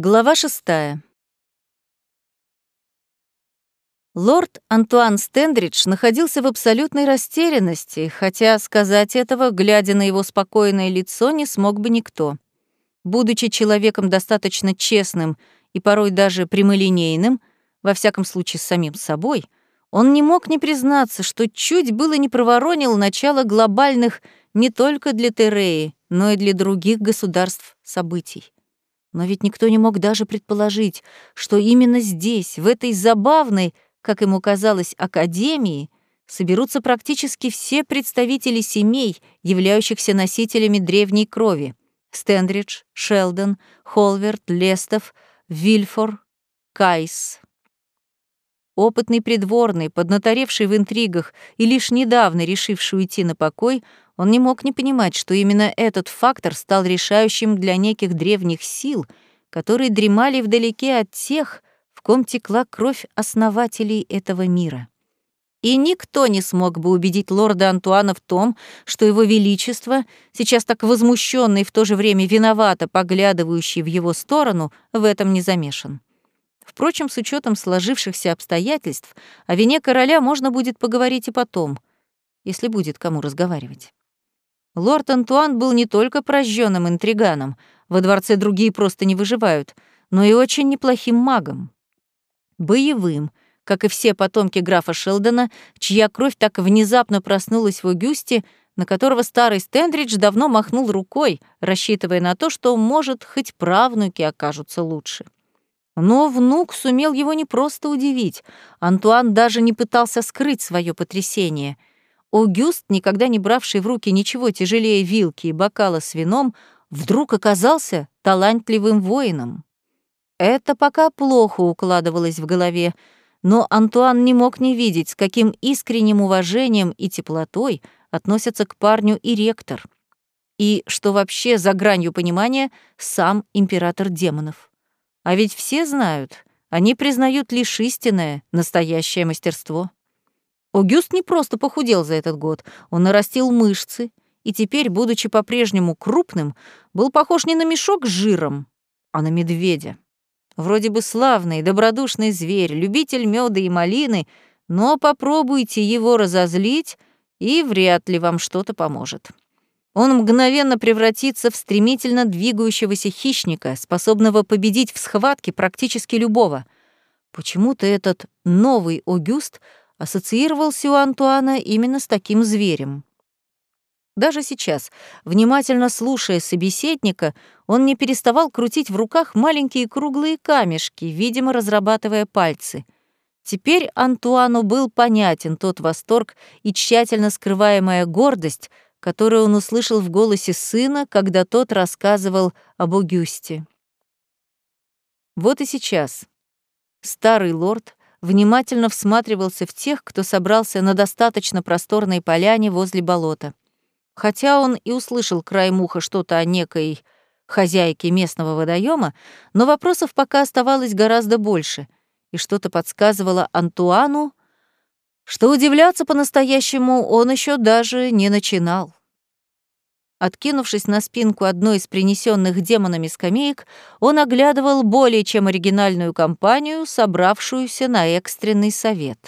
Глава шестая. Лорд Антуан Стендридж находился в абсолютной растерянности, хотя сказать этого, глядя на его спокойное лицо, не смог бы никто. Будучи человеком достаточно честным и порой даже прямолинейным, во всяком случае с самим собой, он не мог не признаться, что чуть было не проворонил начало глобальных не только для Тереи, но и для других государств событий. Но ведь никто не мог даже предположить, что именно здесь, в этой забавной, как ему казалось, академии, соберутся практически все представители семей, являющихся носителями древней крови. Стендридж, Шелдон, Холверт, Лестов, Вильфор, Кайс. Опытный придворный, поднаторевший в интригах и лишь недавно решивший уйти на покой, он не мог не понимать, что именно этот фактор стал решающим для неких древних сил, которые дремали вдалеке от тех, в ком текла кровь основателей этого мира. И никто не смог бы убедить лорда Антуана в том, что его величество, сейчас так возмущенный и в то же время виновато поглядывающий в его сторону, в этом не замешан. Впрочем, с учетом сложившихся обстоятельств, о вине короля можно будет поговорить и потом, если будет кому разговаривать. Лорд Антуан был не только прожженным интриганом, во дворце другие просто не выживают, но и очень неплохим магом. Боевым, как и все потомки графа Шелдона, чья кровь так внезапно проснулась в Огюсте, на которого старый Стендридж давно махнул рукой, рассчитывая на то, что, может, хоть правнуки окажутся лучше. Но внук сумел его не просто удивить. Антуан даже не пытался скрыть свое потрясение — Огюст, никогда не бравший в руки ничего тяжелее вилки и бокала с вином, вдруг оказался талантливым воином. Это пока плохо укладывалось в голове, но Антуан не мог не видеть, с каким искренним уважением и теплотой относятся к парню и ректор. И, что вообще за гранью понимания, сам император демонов. А ведь все знают, они признают лишь истинное, настоящее мастерство. Огюст не просто похудел за этот год, он нарастил мышцы и теперь, будучи по-прежнему крупным, был похож не на мешок с жиром, а на медведя. Вроде бы славный, добродушный зверь, любитель меда и малины, но попробуйте его разозлить, и вряд ли вам что-то поможет. Он мгновенно превратится в стремительно двигающегося хищника, способного победить в схватке практически любого. Почему-то этот новый Огюст ассоциировался у Антуана именно с таким зверем. Даже сейчас, внимательно слушая собеседника, он не переставал крутить в руках маленькие круглые камешки, видимо, разрабатывая пальцы. Теперь Антуану был понятен тот восторг и тщательно скрываемая гордость, которую он услышал в голосе сына, когда тот рассказывал об Огюсте. Вот и сейчас старый лорд внимательно всматривался в тех, кто собрался на достаточно просторной поляне возле болота. Хотя он и услышал край муха что-то о некой хозяйке местного водоема, но вопросов пока оставалось гораздо больше, и что-то подсказывало Антуану, что удивляться по-настоящему он еще даже не начинал. Откинувшись на спинку одной из принесенных демонами скамеек, он оглядывал более чем оригинальную компанию, собравшуюся на экстренный совет.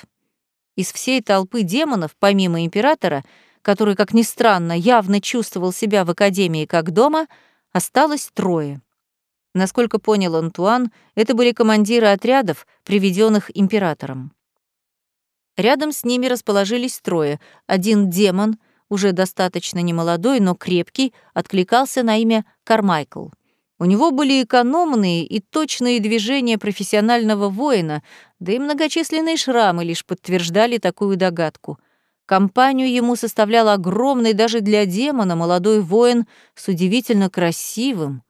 Из всей толпы демонов, помимо императора, который, как ни странно, явно чувствовал себя в Академии как дома, осталось трое. Насколько понял Антуан, это были командиры отрядов, приведенных императором. Рядом с ними расположились трое. Один демон — уже достаточно немолодой, но крепкий, откликался на имя Кармайкл. У него были экономные и точные движения профессионального воина, да и многочисленные шрамы лишь подтверждали такую догадку. Компанию ему составлял огромный даже для демона молодой воин с удивительно красивым,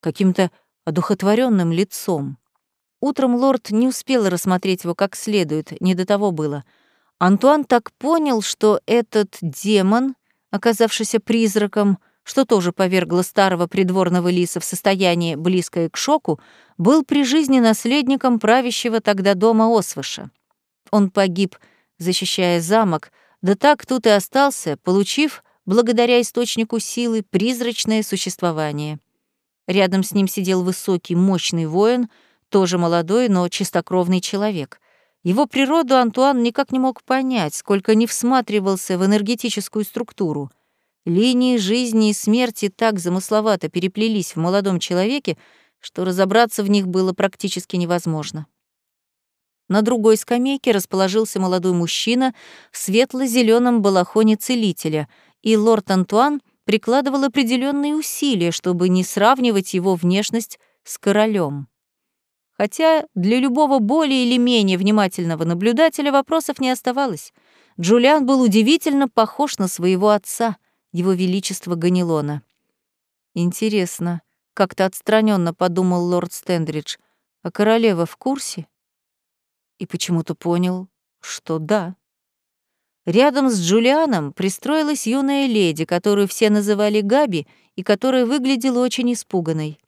каким-то одухотворенным лицом. Утром лорд не успел рассмотреть его как следует, не до того было — Антуан так понял, что этот демон, оказавшийся призраком, что тоже повергло старого придворного лиса в состояние, близкое к шоку, был при жизни наследником правящего тогда дома Освыша. Он погиб, защищая замок, да так тут и остался, получив, благодаря источнику силы, призрачное существование. Рядом с ним сидел высокий, мощный воин, тоже молодой, но чистокровный человек. Его природу Антуан никак не мог понять, сколько не всматривался в энергетическую структуру. Линии жизни и смерти так замысловато переплелись в молодом человеке, что разобраться в них было практически невозможно. На другой скамейке расположился молодой мужчина в светло зеленом балахоне целителя, и лорд Антуан прикладывал определенные усилия, чтобы не сравнивать его внешность с королем. Хотя для любого более или менее внимательного наблюдателя вопросов не оставалось. Джулиан был удивительно похож на своего отца, его величество Ганилона. Интересно, как-то отстраненно подумал лорд Стендридж, а королева в курсе? И почему-то понял, что да. Рядом с Джулианом пристроилась юная леди, которую все называли Габи и которая выглядела очень испуганной.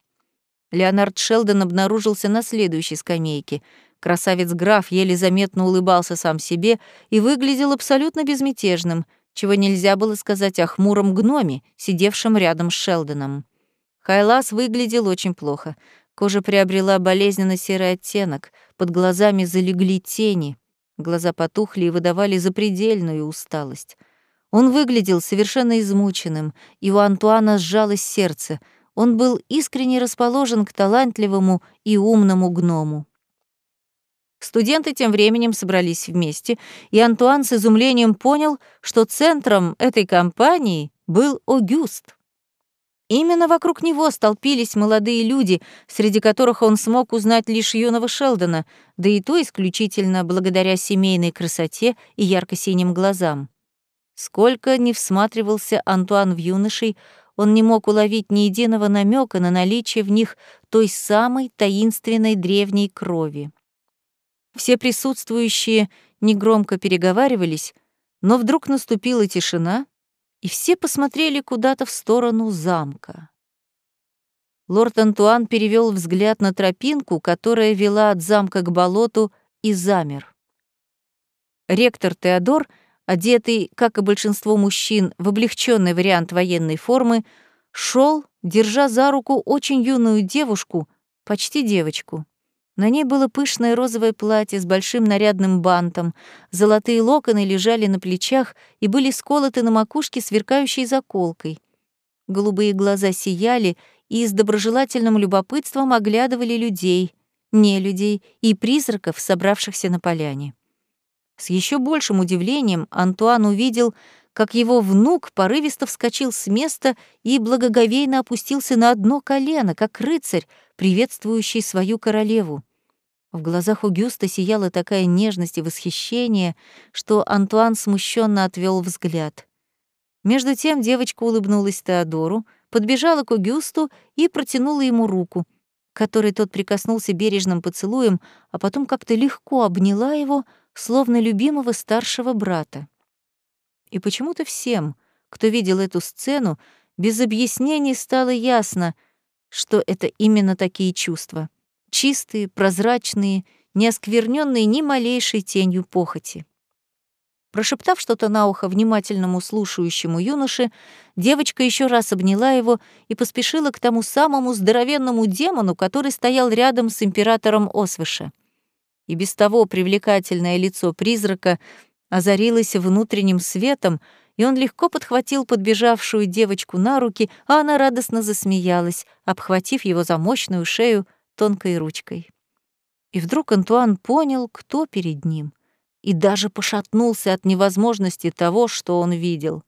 Леонард Шелдон обнаружился на следующей скамейке. Красавец-граф еле заметно улыбался сам себе и выглядел абсолютно безмятежным, чего нельзя было сказать о хмуром гноме, сидевшем рядом с Шелдоном. Хайлас выглядел очень плохо. Кожа приобрела болезненно-серый оттенок, под глазами залегли тени, глаза потухли и выдавали запредельную усталость. Он выглядел совершенно измученным, и у Антуана сжалось сердце. Он был искренне расположен к талантливому и умному гному. Студенты тем временем собрались вместе, и Антуан с изумлением понял, что центром этой компании был Огюст. Именно вокруг него столпились молодые люди, среди которых он смог узнать лишь юного Шелдона, да и то исключительно благодаря семейной красоте и ярко-синим глазам. Сколько ни всматривался Антуан в юношей, он не мог уловить ни единого намека на наличие в них той самой таинственной древней крови. Все присутствующие негромко переговаривались, но вдруг наступила тишина, и все посмотрели куда-то в сторону замка. Лорд Антуан перевел взгляд на тропинку, которая вела от замка к болоту, и замер. Ректор Теодор, одетый, как и большинство мужчин, в облегченный вариант военной формы, шел, держа за руку очень юную девушку, почти девочку. На ней было пышное розовое платье с большим нарядным бантом, золотые локоны лежали на плечах и были сколоты на макушке сверкающей заколкой. Голубые глаза сияли и с доброжелательным любопытством оглядывали людей, не людей и призраков, собравшихся на поляне. С еще большим удивлением Антуан увидел, как его внук порывисто вскочил с места и благоговейно опустился на одно колено, как рыцарь, приветствующий свою королеву. В глазах у Гюста сияла такая нежность и восхищение, что Антуан смущенно отвел взгляд. Между тем девочка улыбнулась Теодору, подбежала к Гюсту и протянула ему руку, которой тот прикоснулся бережным поцелуем, а потом как-то легко обняла его, словно любимого старшего брата. И почему-то всем, кто видел эту сцену, без объяснений стало ясно, что это именно такие чувства чистые, прозрачные, не оскверненные ни малейшей тенью похоти. Прошептав что-то на ухо внимательному слушающему юноше, девочка еще раз обняла его и поспешила к тому самому здоровенному демону, который стоял рядом с императором Освыша. И без того привлекательное лицо призрака озарилось внутренним светом, и он легко подхватил подбежавшую девочку на руки, а она радостно засмеялась, обхватив его за мощную шею тонкой ручкой. И вдруг Антуан понял, кто перед ним, и даже пошатнулся от невозможности того, что он видел.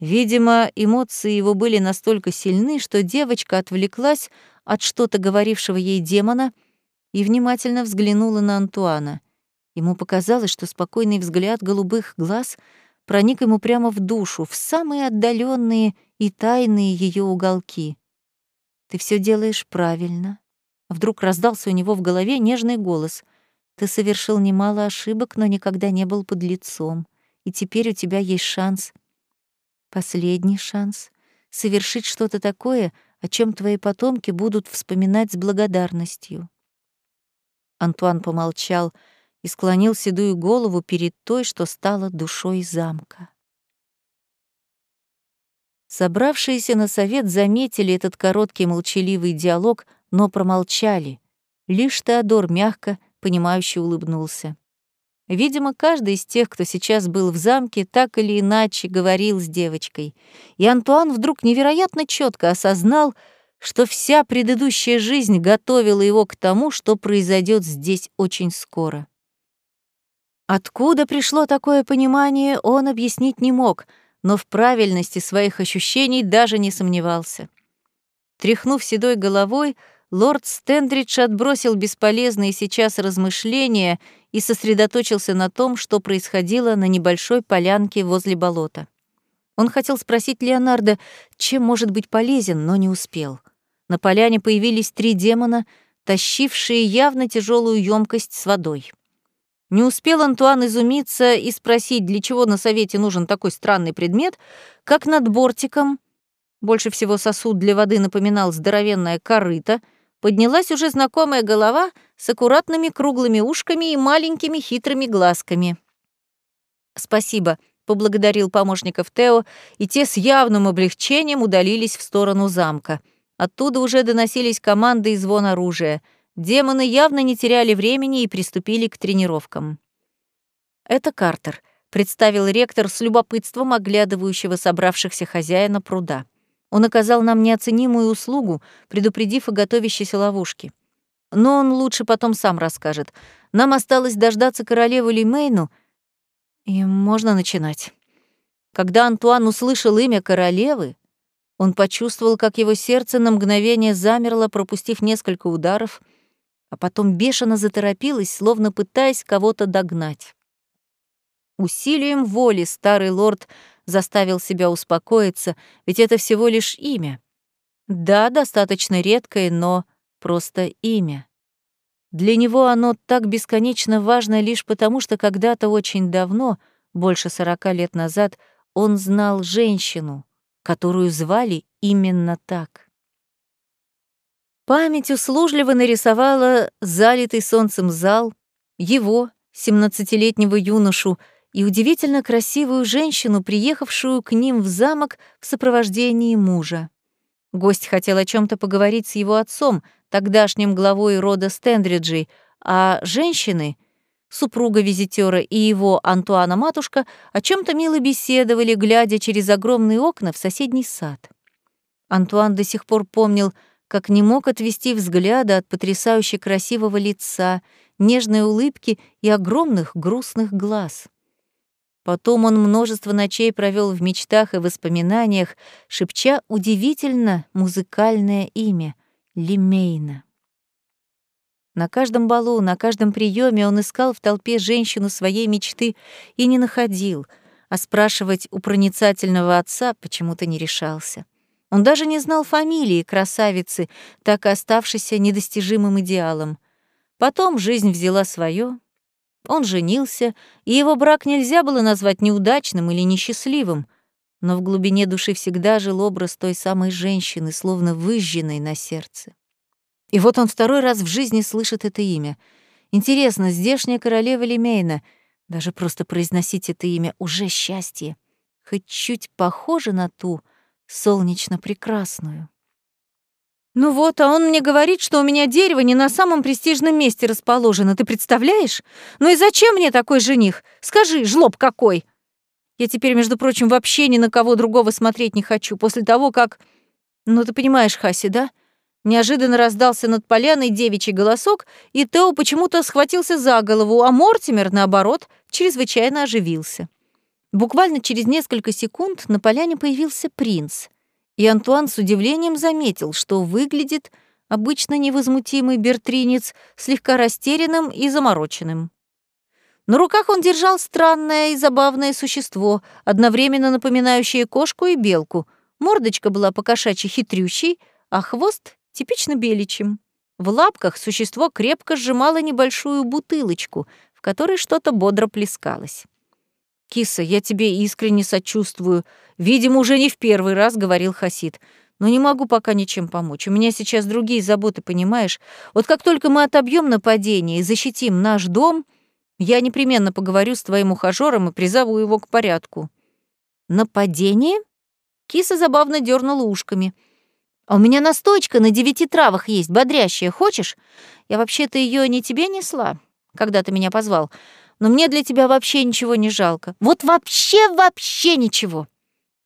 Видимо, эмоции его были настолько сильны, что девочка отвлеклась от что-то говорившего ей демона и внимательно взглянула на Антуана. Ему показалось, что спокойный взгляд голубых глаз проник ему прямо в душу, в самые отдаленные и тайные ее уголки. «Ты все делаешь правильно», Вдруг раздался у него в голове нежный голос. «Ты совершил немало ошибок, но никогда не был под лицом. И теперь у тебя есть шанс, последний шанс, совершить что-то такое, о чем твои потомки будут вспоминать с благодарностью». Антуан помолчал и склонил седую голову перед той, что стала душой замка. Собравшиеся на совет заметили этот короткий молчаливый диалог, но промолчали. Лишь Теодор мягко, понимающе улыбнулся. Видимо, каждый из тех, кто сейчас был в замке, так или иначе говорил с девочкой. И Антуан вдруг невероятно четко осознал, что вся предыдущая жизнь готовила его к тому, что произойдет здесь очень скоро. Откуда пришло такое понимание, он объяснить не мог, но в правильности своих ощущений даже не сомневался. Тряхнув седой головой, лорд Стендридж отбросил бесполезные сейчас размышления и сосредоточился на том, что происходило на небольшой полянке возле болота. Он хотел спросить Леонардо, чем может быть полезен, но не успел. На поляне появились три демона, тащившие явно тяжелую емкость с водой. Не успел Антуан изумиться и спросить, для чего на совете нужен такой странный предмет, как над бортиком, больше всего сосуд для воды напоминал здоровенное корыто — поднялась уже знакомая голова с аккуратными круглыми ушками и маленькими хитрыми глазками. «Спасибо», — поблагодарил помощников Тео, и те с явным облегчением удалились в сторону замка. Оттуда уже доносились команды и звон оружия. Демоны явно не теряли времени и приступили к тренировкам. «Это Картер», — представил ректор с любопытством оглядывающего собравшихся хозяина пруда. Он оказал нам неоценимую услугу, предупредив о готовящейся ловушке. Но он лучше потом сам расскажет. Нам осталось дождаться королевы Лимейну, и можно начинать. Когда Антуан услышал имя королевы, он почувствовал, как его сердце на мгновение замерло, пропустив несколько ударов, а потом бешено заторопилось, словно пытаясь кого-то догнать. Усилием воли старый лорд заставил себя успокоиться, ведь это всего лишь имя. Да, достаточно редкое, но просто имя. Для него оно так бесконечно важно лишь потому, что когда-то очень давно, больше сорока лет назад, он знал женщину, которую звали именно так. Память услужливо нарисовала залитый солнцем зал, его, семнадцатилетнего юношу, и удивительно красивую женщину, приехавшую к ним в замок в сопровождении мужа. Гость хотел о чем то поговорить с его отцом, тогдашним главой рода Стендриджей, а женщины, супруга визитера и его Антуана-матушка, о чем то мило беседовали, глядя через огромные окна в соседний сад. Антуан до сих пор помнил, как не мог отвести взгляда от потрясающе красивого лица, нежной улыбки и огромных грустных глаз. Потом он множество ночей провел в мечтах и воспоминаниях, шепча удивительно музыкальное имя — Лимейна. На каждом балу, на каждом приеме он искал в толпе женщину своей мечты и не находил, а спрашивать у проницательного отца почему-то не решался. Он даже не знал фамилии красавицы, так и оставшейся недостижимым идеалом. Потом жизнь взяла свое, он женился, и его брак нельзя было назвать неудачным или несчастливым, но в глубине души всегда жил образ той самой женщины, словно выжженной на сердце. И вот он второй раз в жизни слышит это имя. Интересно, здешняя королева Лемейна, даже просто произносить это имя уже счастье, хоть чуть похоже на ту солнечно прекрасную. «Ну вот, а он мне говорит, что у меня дерево не на самом престижном месте расположено, ты представляешь? Ну и зачем мне такой жених? Скажи, жлоб какой!» Я теперь, между прочим, вообще ни на кого другого смотреть не хочу, после того, как... Ну, ты понимаешь, Хаси, да? Неожиданно раздался над поляной девичий голосок, и Тео почему-то схватился за голову, а Мортимер, наоборот, чрезвычайно оживился. Буквально через несколько секунд на поляне появился принц — и Антуан с удивлением заметил, что выглядит обычно невозмутимый бертринец слегка растерянным и замороченным. На руках он держал странное и забавное существо, одновременно напоминающее кошку и белку. Мордочка была покошачьи хитрющей, а хвост — типично беличьим. В лапках существо крепко сжимало небольшую бутылочку, в которой что-то бодро плескалось. «Киса, я тебе искренне сочувствую. Видимо, уже не в первый раз говорил Хасид. Но не могу пока ничем помочь. У меня сейчас другие заботы, понимаешь? Вот как только мы отобьем нападение и защитим наш дом, я непременно поговорю с твоим ухажером и призову его к порядку». «Нападение?» Киса забавно дернула ушками. «А у меня настойка на девяти травах есть, бодрящая. Хочешь? Я вообще-то ее не тебе несла, когда ты меня позвал. Но мне для тебя вообще ничего не жалко. Вот вообще-вообще ничего!»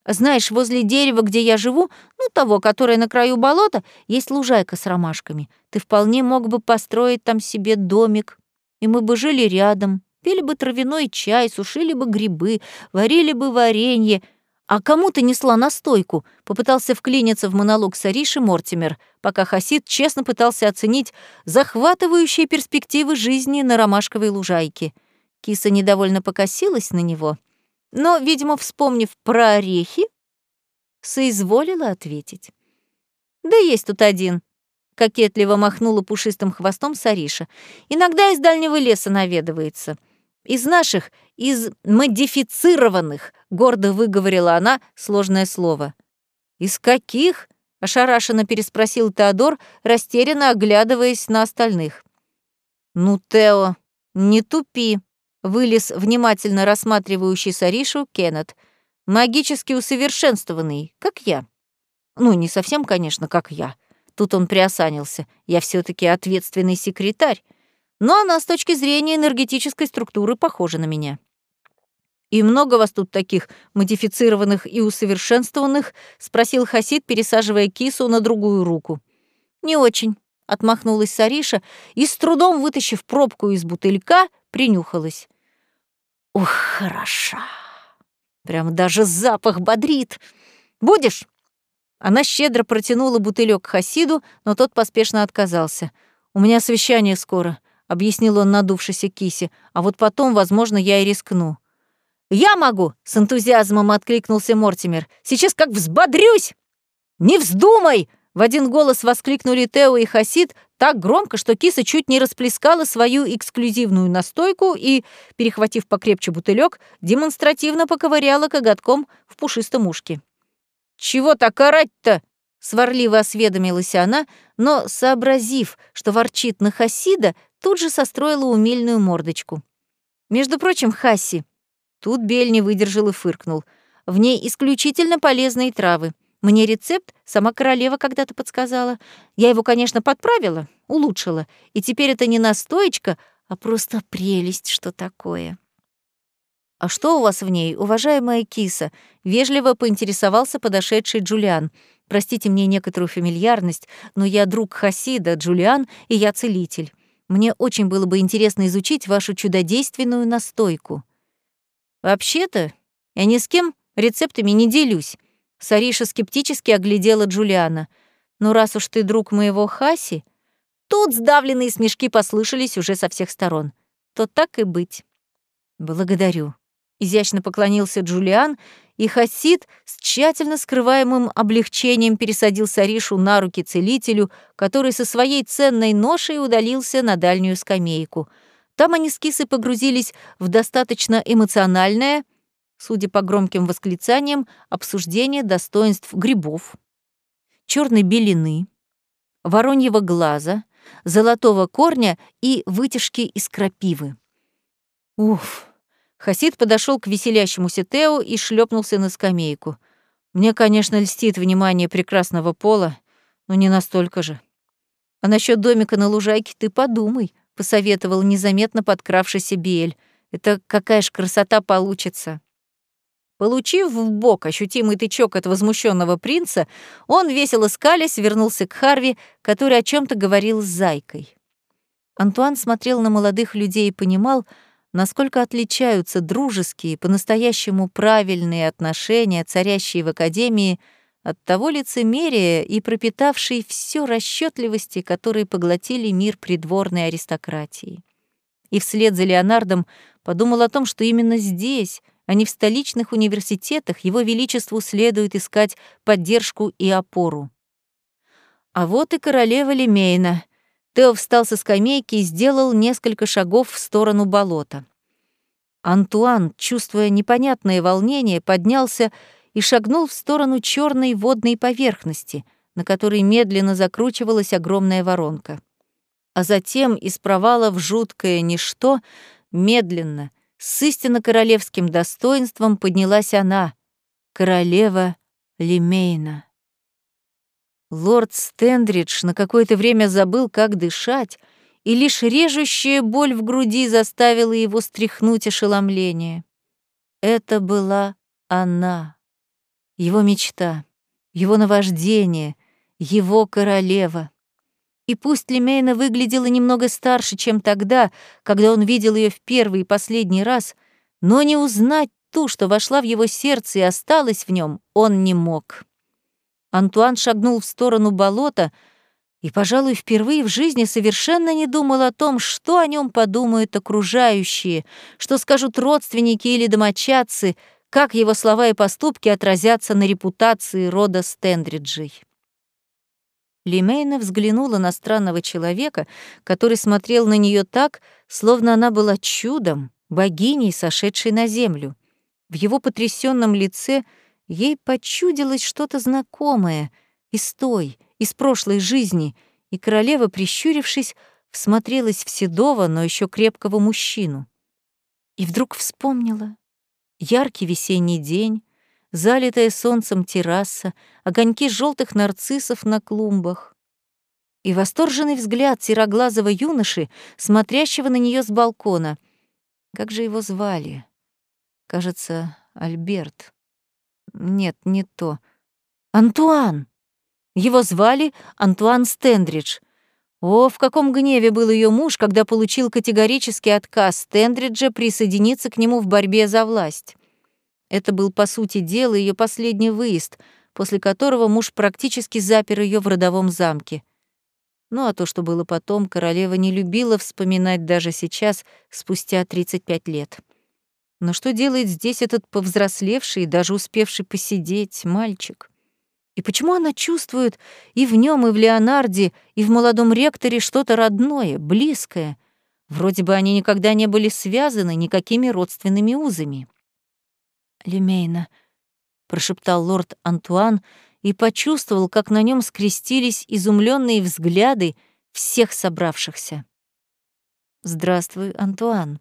Знаешь, возле дерева, где я живу, ну, того, которое на краю болота, есть лужайка с ромашками. Ты вполне мог бы построить там себе домик, и мы бы жили рядом, пили бы травяной чай, сушили бы грибы, варили бы варенье. А кому ты несла настойку? Попытался вклиниться в монолог Сариши Мортимер, пока Хасид честно пытался оценить захватывающие перспективы жизни на ромашковой лужайке. Киса недовольно покосилась на него — но, видимо, вспомнив про орехи, соизволила ответить. «Да есть тут один», — кокетливо махнула пушистым хвостом Сариша. «Иногда из дальнего леса наведывается. Из наших, из модифицированных», — гордо выговорила она сложное слово. «Из каких?» — ошарашенно переспросил Теодор, растерянно оглядываясь на остальных. «Ну, Тео, не тупи», Вылез внимательно рассматривающий Саришу Кеннет. Магически усовершенствованный, как я. Ну, не совсем, конечно, как я. Тут он приосанился. Я все таки ответственный секретарь. Но она с точки зрения энергетической структуры похожа на меня. «И много вас тут таких модифицированных и усовершенствованных?» — спросил Хасид, пересаживая кису на другую руку. «Не очень», — отмахнулась Сариша и, с трудом вытащив пробку из бутылька, принюхалась. Ух, хороша. Прям даже запах бодрит. Будешь? Она щедро протянула бутылек Хасиду, но тот поспешно отказался. «У меня совещание скоро», — объяснил он надувшейся кисе, «а вот потом, возможно, я и рискну». «Я могу!» — с энтузиазмом откликнулся Мортимер. «Сейчас как взбодрюсь!» «Не вздумай!» — в один голос воскликнули Тео и Хасид, так громко, что киса чуть не расплескала свою эксклюзивную настойку и, перехватив покрепче бутылек, демонстративно поковыряла коготком в пушистом ушке. «Чего так орать-то?» — сварливо осведомилась она, но, сообразив, что ворчит на Хасида, тут же состроила умильную мордочку. «Между прочим, Хаси...» Тут Бель не выдержал и фыркнул. «В ней исключительно полезные травы. Мне рецепт сама королева когда-то подсказала. Я его, конечно, подправила, улучшила, и теперь это не настоечка, а просто прелесть, что такое. «А что у вас в ней, уважаемая киса?» — вежливо поинтересовался подошедший Джулиан. «Простите мне некоторую фамильярность, но я друг Хасида, Джулиан, и я целитель. Мне очень было бы интересно изучить вашу чудодейственную настойку». «Вообще-то, я ни с кем рецептами не делюсь», Сариша скептически оглядела Джулиана. «Ну, раз уж ты друг моего Хаси...» Тут сдавленные смешки послышались уже со всех сторон. То так и быть. «Благодарю», — изящно поклонился Джулиан, и Хасид с тщательно скрываемым облегчением пересадил Саришу на руки целителю, который со своей ценной ношей удалился на дальнюю скамейку. Там они с Кисой погрузились в достаточно эмоциональное, судя по громким восклицаниям, обсуждение достоинств грибов, черной белины, вороньего глаза, золотого корня и вытяжки из крапивы. Уф! Хасид подошел к веселящемуся Тео и шлепнулся на скамейку. Мне, конечно, льстит внимание прекрасного пола, но не настолько же. А насчет домика на лужайке ты подумай, посоветовал незаметно подкравшийся Биэль. Это какая ж красота получится. Получив в бок ощутимый тычок от возмущенного принца, он, весело скалясь, вернулся к Харви, который о чем то говорил с Зайкой. Антуан смотрел на молодых людей и понимал, насколько отличаются дружеские, по-настоящему правильные отношения, царящие в Академии, от того лицемерия и пропитавшей все расчетливости, которые поглотили мир придворной аристократии. И вслед за Леонардом подумал о том, что именно здесь, а не в столичных университетах, его величеству следует искать поддержку и опору. А вот и королева Лемейна. Тео встал со скамейки и сделал несколько шагов в сторону болота. Антуан, чувствуя непонятное волнение, поднялся и шагнул в сторону черной водной поверхности, на которой медленно закручивалась огромная воронка. А затем из провала в жуткое ничто медленно — с истинно королевским достоинством поднялась она, королева Лимейна. Лорд Стендридж на какое-то время забыл, как дышать, и лишь режущая боль в груди заставила его стряхнуть ошеломление. Это была она, его мечта, его наваждение, его королева. И пусть Лемейна выглядела немного старше, чем тогда, когда он видел ее в первый и последний раз, но не узнать ту, что вошла в его сердце и осталась в нем, он не мог. Антуан шагнул в сторону болота и, пожалуй, впервые в жизни совершенно не думал о том, что о нем подумают окружающие, что скажут родственники или домочадцы, как его слова и поступки отразятся на репутации рода Стендриджей. Лимейна взглянула на странного человека, который смотрел на нее так, словно она была чудом, богиней, сошедшей на землю. В его потрясенном лице ей почудилось что-то знакомое из той, из прошлой жизни, и королева, прищурившись, всмотрелась в седого, но еще крепкого мужчину. И вдруг вспомнила. Яркий весенний день, залитая солнцем терраса, огоньки желтых нарциссов на клумбах. И восторженный взгляд сероглазого юноши, смотрящего на нее с балкона. Как же его звали? Кажется, Альберт. Нет, не то. Антуан! Его звали Антуан Стендридж. О, в каком гневе был ее муж, когда получил категорический отказ Стендриджа присоединиться к нему в борьбе за власть. Это был, по сути дела, ее последний выезд, после которого муж практически запер ее в родовом замке. Ну а то, что было потом, королева не любила вспоминать даже сейчас, спустя 35 лет. Но что делает здесь этот повзрослевший, даже успевший посидеть мальчик? И почему она чувствует и в нем, и в Леонарде, и в молодом ректоре что-то родное, близкое? Вроде бы они никогда не были связаны никакими родственными узами. Лемейна, прошептал лорд Антуан и почувствовал, как на нем скрестились изумленные взгляды всех собравшихся. Здравствуй, Антуан.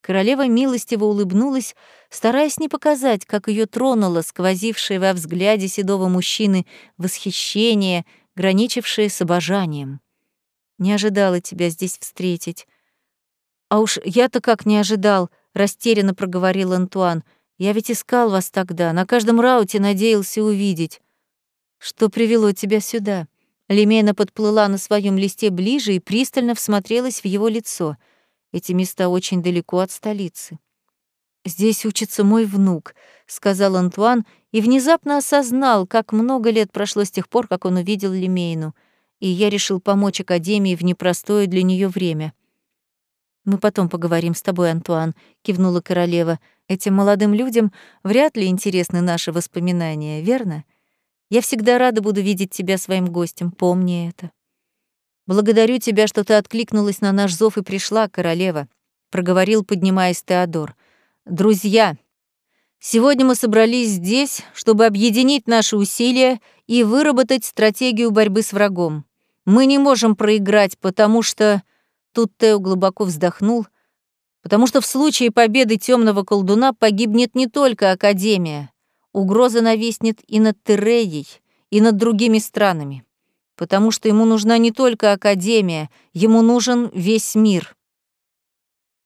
Королева милостиво улыбнулась, стараясь не показать, как ее тронуло сквозившее во взгляде седого мужчины восхищение, граничившее с обожанием. Не ожидала тебя здесь встретить. А уж я-то как не ожидал, растерянно проговорил Антуан. Я ведь искал вас тогда, на каждом рауте надеялся увидеть. Что привело тебя сюда? Лемена подплыла на своем листе ближе и пристально всмотрелась в его лицо. Эти места очень далеко от столицы. «Здесь учится мой внук», — сказал Антуан и внезапно осознал, как много лет прошло с тех пор, как он увидел Лемейну, и я решил помочь Академии в непростое для нее время. «Мы потом поговорим с тобой, Антуан», — кивнула королева. «Этим молодым людям вряд ли интересны наши воспоминания, верно? Я всегда рада буду видеть тебя своим гостем, помни это». «Благодарю тебя, что ты откликнулась на наш зов и пришла, королева», — проговорил, поднимаясь Теодор. «Друзья, сегодня мы собрались здесь, чтобы объединить наши усилия и выработать стратегию борьбы с врагом. Мы не можем проиграть, потому что...» Тут Тео глубоко вздохнул, потому что в случае победы темного колдуна погибнет не только Академия. Угроза нависнет и над Тереей, и над другими странами. Потому что ему нужна не только Академия, ему нужен весь мир.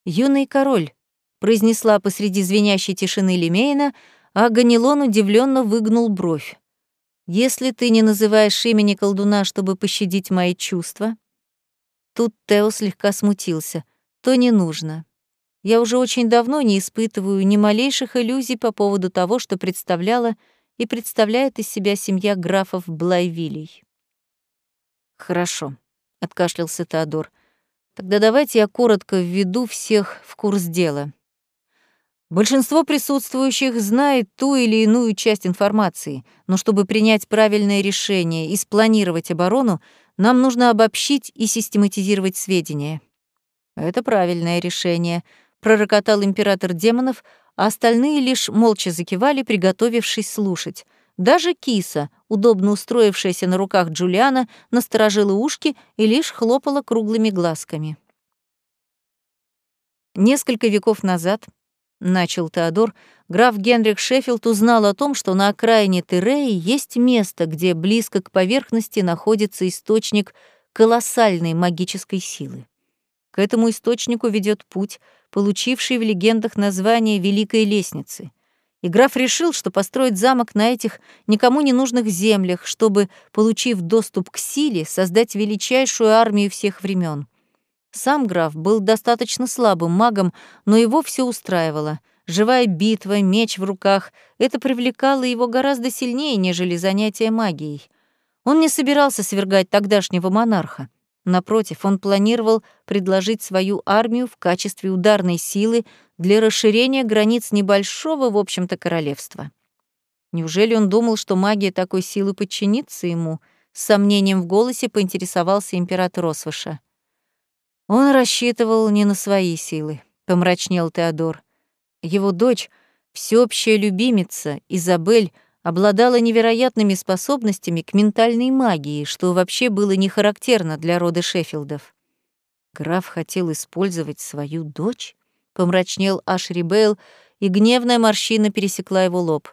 «Юный король», — произнесла посреди звенящей тишины Лемейна, а Ганилон удивленно выгнул бровь. «Если ты не называешь имени колдуна, чтобы пощадить мои чувства, Тут Тео слегка смутился. То не нужно. Я уже очень давно не испытываю ни малейших иллюзий по поводу того, что представляла и представляет из себя семья графов Блайвилей. «Хорошо», — откашлялся Теодор. «Тогда давайте я коротко введу всех в курс дела. Большинство присутствующих знает ту или иную часть информации, но чтобы принять правильное решение и спланировать оборону, нам нужно обобщить и систематизировать сведения. Это правильное решение, пророкотал император демонов, а остальные лишь молча закивали, приготовившись слушать. Даже киса, удобно устроившаяся на руках Джулиана, насторожила ушки и лишь хлопала круглыми глазками. Несколько веков назад начал Теодор, граф Генрих Шеффилд узнал о том, что на окраине Тереи есть место, где близко к поверхности находится источник колоссальной магической силы. К этому источнику ведет путь, получивший в легендах название Великой Лестницы. И граф решил, что построит замок на этих никому не нужных землях, чтобы, получив доступ к силе, создать величайшую армию всех времен. Сам граф был достаточно слабым магом, но его все устраивало. Живая битва, меч в руках — это привлекало его гораздо сильнее, нежели занятие магией. Он не собирался свергать тогдашнего монарха. Напротив, он планировал предложить свою армию в качестве ударной силы для расширения границ небольшого, в общем-то, королевства. Неужели он думал, что магия такой силы подчинится ему? С сомнением в голосе поинтересовался император Освыша. Он рассчитывал не на свои силы, помрачнел Теодор. Его дочь, всеобщая любимица, Изабель, обладала невероятными способностями к ментальной магии, что вообще было не характерно для рода Шеффилдов. Граф хотел использовать свою дочь? Помрачнел Ашри Бейл, и гневная морщина пересекла его лоб.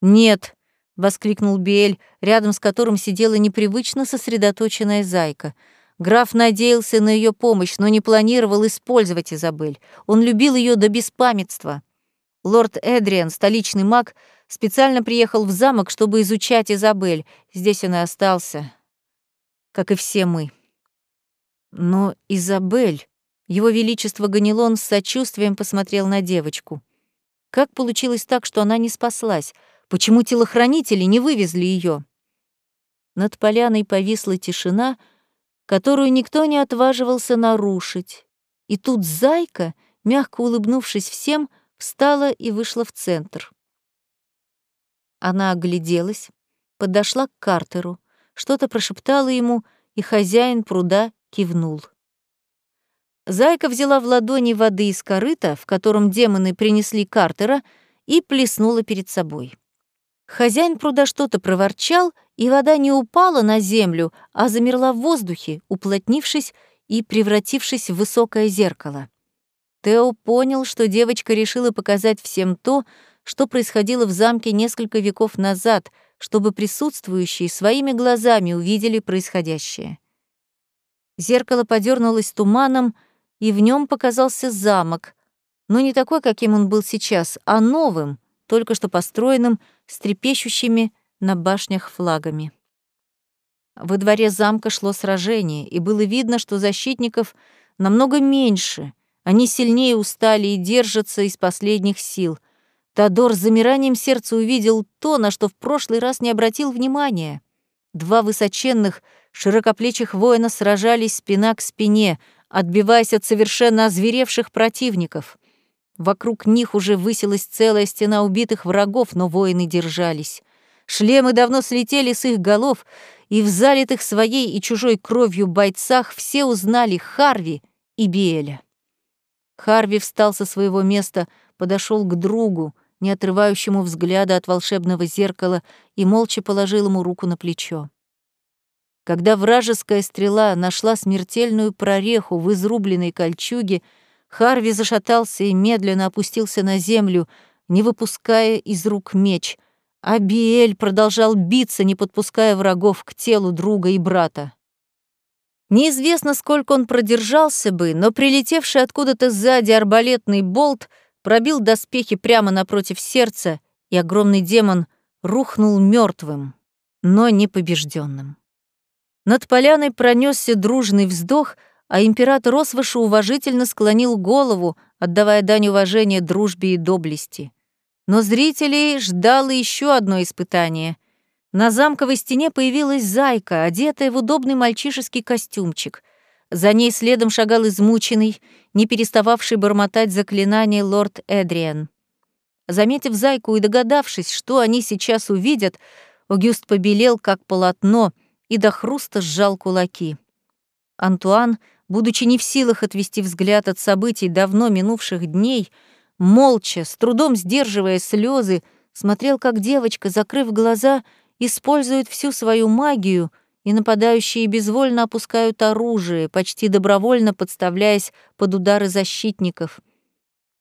«Нет!» — воскликнул Биэль, рядом с которым сидела непривычно сосредоточенная зайка — Граф надеялся на ее помощь, но не планировал использовать Изабель. Он любил ее до беспамятства. Лорд Эдриан, столичный маг, специально приехал в замок, чтобы изучать Изабель. Здесь он и остался, как и все мы. Но Изабель, его величество Ганилон с сочувствием посмотрел на девочку. Как получилось так, что она не спаслась? Почему телохранители не вывезли ее? Над поляной повисла тишина — которую никто не отваживался нарушить. И тут зайка, мягко улыбнувшись всем, встала и вышла в центр. Она огляделась, подошла к Картеру, что-то прошептала ему, и хозяин пруда кивнул. Зайка взяла в ладони воды из корыта, в котором демоны принесли Картера, и плеснула перед собой. Хозяин пруда что-то проворчал, и вода не упала на землю, а замерла в воздухе, уплотнившись и превратившись в высокое зеркало. Тео понял, что девочка решила показать всем то, что происходило в замке несколько веков назад, чтобы присутствующие своими глазами увидели происходящее. Зеркало подернулось туманом, и в нем показался замок, но не такой, каким он был сейчас, а новым, только что построенным, с трепещущими на башнях флагами. Во дворе замка шло сражение, и было видно, что защитников намного меньше, они сильнее устали и держатся из последних сил. Тодор с замиранием сердца увидел то, на что в прошлый раз не обратил внимания. Два высоченных, широкоплечих воина сражались спина к спине, отбиваясь от совершенно озверевших противников. Вокруг них уже высилась целая стена убитых врагов, но воины держались. Шлемы давно слетели с их голов, и в залитых своей и чужой кровью бойцах все узнали Харви и Биэля. Харви встал со своего места, подошел к другу, не отрывающему взгляда от волшебного зеркала, и молча положил ему руку на плечо. Когда вражеская стрела нашла смертельную прореху в изрубленной кольчуге, Харви зашатался и медленно опустился на землю, не выпуская из рук меч, а Биэль продолжал биться, не подпуская врагов к телу друга и брата. Неизвестно, сколько он продержался бы, но прилетевший откуда-то сзади арбалетный болт пробил доспехи прямо напротив сердца, и огромный демон рухнул мертвым, но не побежденным. Над поляной пронесся дружный вздох — а император Освыша уважительно склонил голову, отдавая дань уважения дружбе и доблести. Но зрителей ждало еще одно испытание. На замковой стене появилась зайка, одетая в удобный мальчишеский костюмчик. За ней следом шагал измученный, не перестававший бормотать заклинание лорд Эдриан. Заметив зайку и догадавшись, что они сейчас увидят, Огюст побелел, как полотно, и до хруста сжал кулаки. Антуан, будучи не в силах отвести взгляд от событий давно минувших дней, молча, с трудом сдерживая слезы, смотрел, как девочка, закрыв глаза, использует всю свою магию, и нападающие безвольно опускают оружие, почти добровольно подставляясь под удары защитников.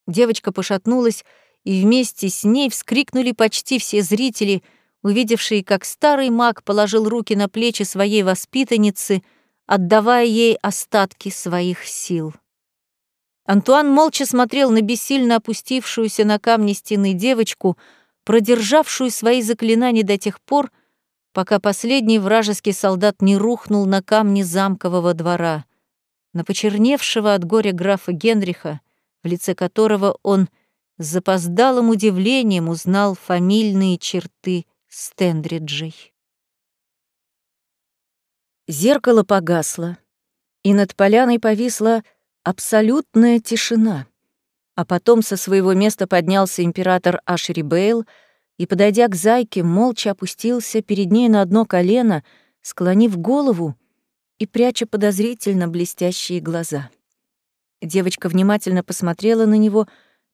Девочка пошатнулась, и вместе с ней вскрикнули почти все зрители, увидевшие, как старый маг положил руки на плечи своей воспитанницы, отдавая ей остатки своих сил. Антуан молча смотрел на бессильно опустившуюся на камни стены девочку, продержавшую свои заклинания до тех пор, пока последний вражеский солдат не рухнул на камни замкового двора, на почерневшего от горя графа Генриха, в лице которого он с запоздалым удивлением узнал фамильные черты Стендриджей. Зеркало погасло, и над поляной повисла абсолютная тишина. А потом со своего места поднялся император Ашери Бейл и, подойдя к зайке, молча опустился перед ней на одно колено, склонив голову и пряча подозрительно блестящие глаза. Девочка внимательно посмотрела на него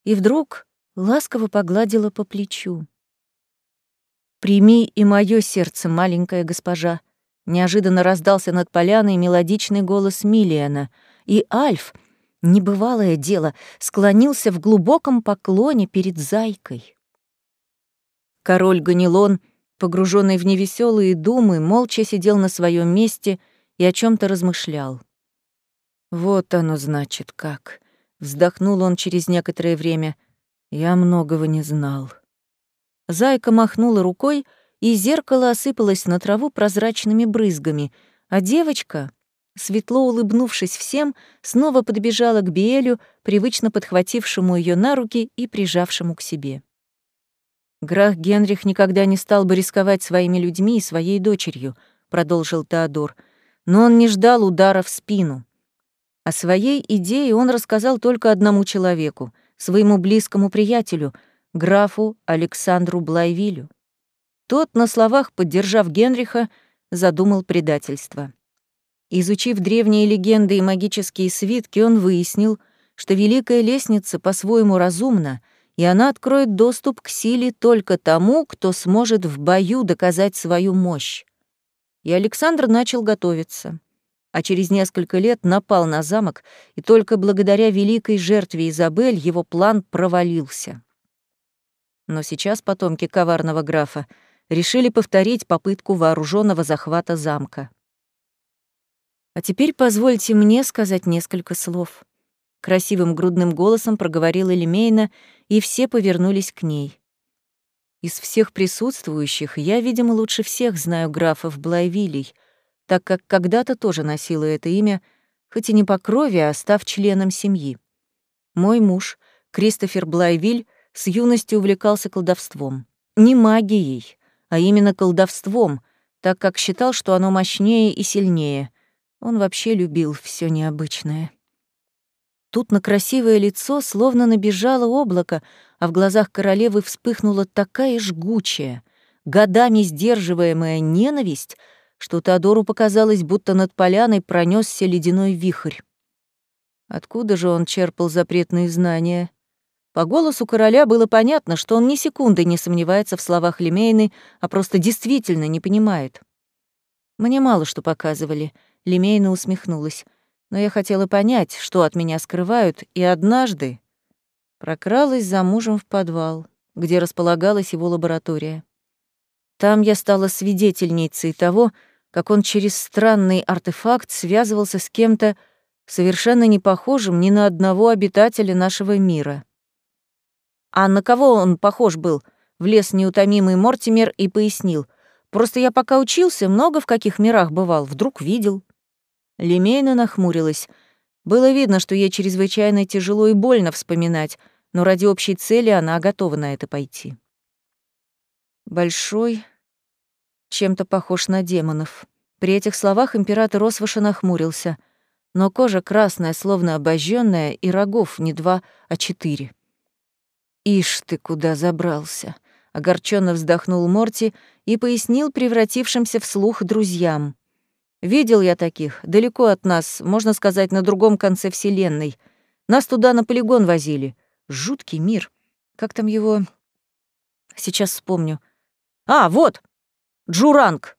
и вдруг ласково погладила по плечу. «Прими и мое сердце, маленькая госпожа», — неожиданно раздался над поляной мелодичный голос Милиана, и Альф — небывалое дело, склонился в глубоком поклоне перед зайкой. Король Ганилон, погруженный в невеселые думы, молча сидел на своем месте и о чем то размышлял. «Вот оно значит как», — вздохнул он через некоторое время. «Я многого не знал». Зайка махнула рукой, и зеркало осыпалось на траву прозрачными брызгами, а девочка, светло улыбнувшись всем, снова подбежала к Биэлю, привычно подхватившему ее на руки и прижавшему к себе. Грах Генрих никогда не стал бы рисковать своими людьми и своей дочерью, продолжил Теодор, но он не ждал удара в спину. О своей идее он рассказал только одному человеку, своему близкому приятелю, графу Александру Блайвилю. Тот, на словах поддержав Генриха, задумал предательство. Изучив древние легенды и магические свитки, он выяснил, что Великая Лестница по-своему разумна, и она откроет доступ к силе только тому, кто сможет в бою доказать свою мощь. И Александр начал готовиться, а через несколько лет напал на замок, и только благодаря великой жертве Изабель его план провалился. Но сейчас потомки коварного графа решили повторить попытку вооруженного захвата замка. А теперь позвольте мне сказать несколько слов. Красивым грудным голосом проговорила Лемейна, и все повернулись к ней. Из всех присутствующих я, видимо, лучше всех знаю графов Блайвилей, так как когда-то тоже носила это имя, хоть и не по крови, а став членом семьи. Мой муж, Кристофер Блайвиль, с юности увлекался колдовством. Не магией, а именно колдовством, так как считал, что оно мощнее и сильнее, он вообще любил все необычное. Тут на красивое лицо словно набежало облако, а в глазах королевы вспыхнула такая жгучая, годами сдерживаемая ненависть, что Теодору показалось, будто над поляной пронесся ледяной вихрь. Откуда же он черпал запретные знания? По голосу короля было понятно, что он ни секунды не сомневается в словах Лемейны, а просто действительно не понимает. Мне мало что показывали — Лемейна усмехнулась. Но я хотела понять, что от меня скрывают, и однажды прокралась за мужем в подвал, где располагалась его лаборатория. Там я стала свидетельницей того, как он через странный артефакт связывался с кем-то совершенно не похожим ни на одного обитателя нашего мира. А на кого он похож был? Влез неутомимый Мортимер и пояснил. Просто я пока учился, много в каких мирах бывал, вдруг видел. Лемейна нахмурилась. Было видно, что ей чрезвычайно тяжело и больно вспоминать, но ради общей цели она готова на это пойти. Большой, чем-то похож на демонов. При этих словах император Осваша нахмурился, но кожа красная, словно обожженная, и рогов не два, а четыре. «Ишь ты, куда забрался!» — огорченно вздохнул Морти и пояснил превратившимся в слух друзьям. Видел я таких, далеко от нас, можно сказать, на другом конце Вселенной. Нас туда на полигон возили. Жуткий мир. Как там его... Сейчас вспомню. А, вот! Джуранг.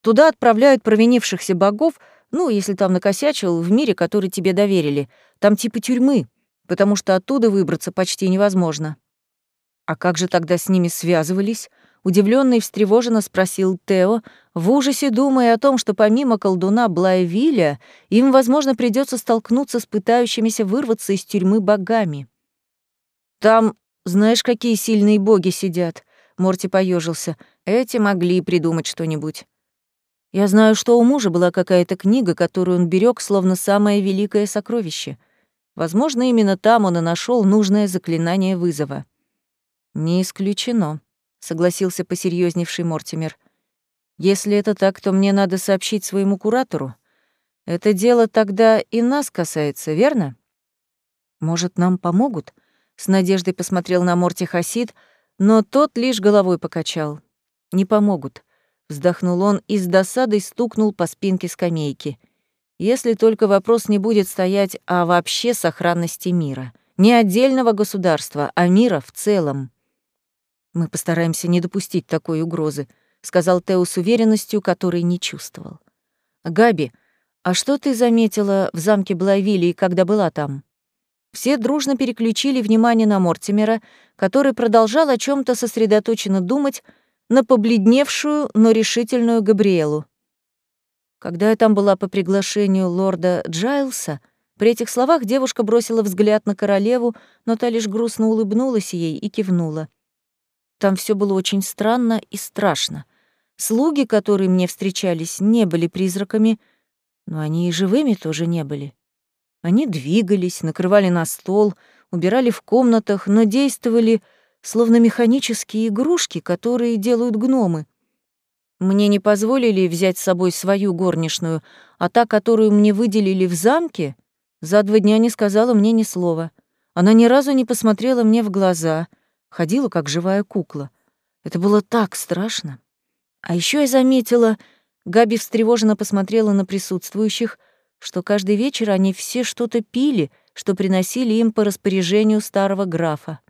Туда отправляют провинившихся богов, ну, если там накосячил, в мире, который тебе доверили. Там типа тюрьмы. потому что оттуда выбраться почти невозможно. А как же тогда с ними связывались? Удивлённо и встревоженно спросил Тео, в ужасе думая о том, что помимо колдуна Блайвиля им, возможно, придётся столкнуться с пытающимися вырваться из тюрьмы богами. «Там, знаешь, какие сильные боги сидят?» Морти поежился. «Эти могли придумать что-нибудь. Я знаю, что у мужа была какая-то книга, которую он берег, словно самое великое сокровище. Возможно, именно там он и нашел нужное заклинание вызова. Не исключено, согласился посерьезневший Мортимер. Если это так, то мне надо сообщить своему куратору. Это дело тогда и нас касается, верно? Может, нам помогут? С надеждой посмотрел на Морти Хасид, но тот лишь головой покачал. Не помогут. Вздохнул он и с досадой стукнул по спинке скамейки. Если только вопрос не будет стоять о вообще сохранности мира. Не отдельного государства, а мира в целом. Мы постараемся не допустить такой угрозы, сказал Тео с уверенностью, которой не чувствовал. Габи, а что ты заметила в замке Блайвилли, когда была там? Все дружно переключили внимание на Мортимера, который продолжал о чем то сосредоточенно думать, на побледневшую, но решительную Габриэлу. Когда я там была по приглашению лорда Джайлса, при этих словах девушка бросила взгляд на королеву, но та лишь грустно улыбнулась ей и кивнула. Там все было очень странно и страшно. Слуги, которые мне встречались, не были призраками, но они и живыми тоже не были. Они двигались, накрывали на стол, убирали в комнатах, но действовали словно механические игрушки, которые делают гномы. Мне не позволили взять с собой свою горничную, а та, которую мне выделили в замке, за два дня не сказала мне ни слова. Она ни разу не посмотрела мне в глаза, ходила как живая кукла. Это было так страшно. А еще я заметила, Габи встревоженно посмотрела на присутствующих, что каждый вечер они все что-то пили, что приносили им по распоряжению старого графа.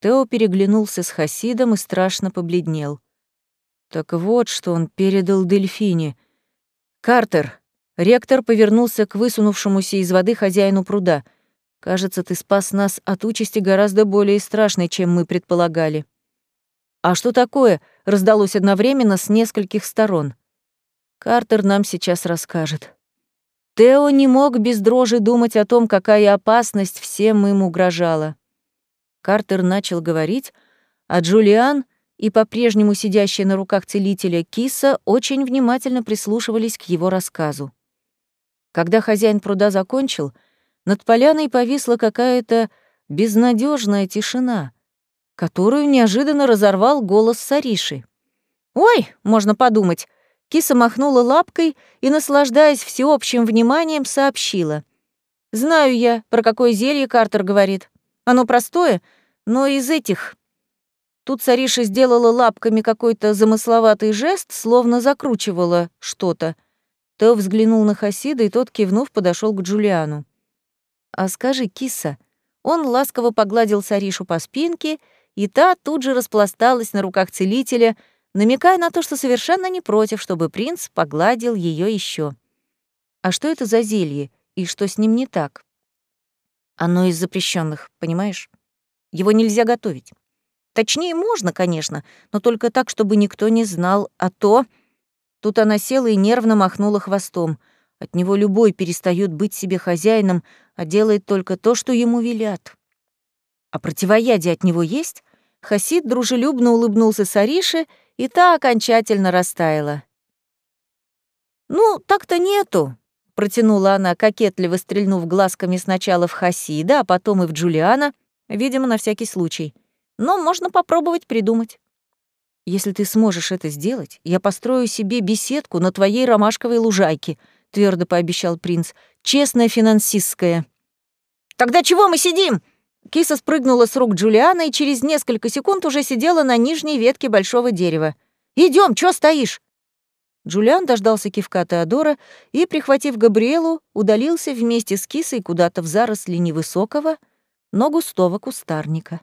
Тео переглянулся с Хасидом и страшно побледнел. Так вот, что он передал Дельфине. «Картер!» Ректор повернулся к высунувшемуся из воды хозяину пруда. «Кажется, ты спас нас от участи гораздо более страшной, чем мы предполагали». «А что такое?» — раздалось одновременно с нескольких сторон. «Картер нам сейчас расскажет». Тео не мог без дрожи думать о том, какая опасность всем им угрожала. Картер начал говорить, а Джулиан и по-прежнему сидящая на руках целителя Киса очень внимательно прислушивались к его рассказу. Когда хозяин пруда закончил, над поляной повисла какая-то безнадежная тишина, которую неожиданно разорвал голос Сариши. «Ой, можно подумать!» Киса махнула лапкой и, наслаждаясь всеобщим вниманием, сообщила. «Знаю я, про какое зелье Картер говорит. Оно простое, но из этих... Тут Сариша сделала лапками какой-то замысловатый жест, словно закручивала что-то. Тео взглянул на Хасида, и тот, кивнув, подошел к Джулиану. «А скажи, киса...» Он ласково погладил Саришу по спинке, и та тут же распласталась на руках целителя, намекая на то, что совершенно не против, чтобы принц погладил ее еще. А что это за зелье, и что с ним не так? Оно из запрещенных, понимаешь? Его нельзя готовить. Точнее, можно, конечно, но только так, чтобы никто не знал, а то... Тут она села и нервно махнула хвостом. От него любой перестает быть себе хозяином, а делает только то, что ему велят. А противоядие от него есть? Хасид дружелюбно улыбнулся Сарише, и та окончательно растаяла. «Ну, так-то нету», — протянула она, кокетливо стрельнув глазками сначала в Хасида, а потом и в Джулиана, видимо, на всякий случай. «Но можно попробовать придумать». «Если ты сможешь это сделать, я построю себе беседку на твоей ромашковой лужайке», — твердо пообещал принц. «Честная финансистская». «Тогда чего мы сидим?» Киса спрыгнула с рук Джулиана и через несколько секунд уже сидела на нижней ветке большого дерева. Идем, чё стоишь?» Джулиан дождался кивка Теодора и, прихватив Габриэлу, удалился вместе с кисой куда-то в заросли невысокого, но густого кустарника.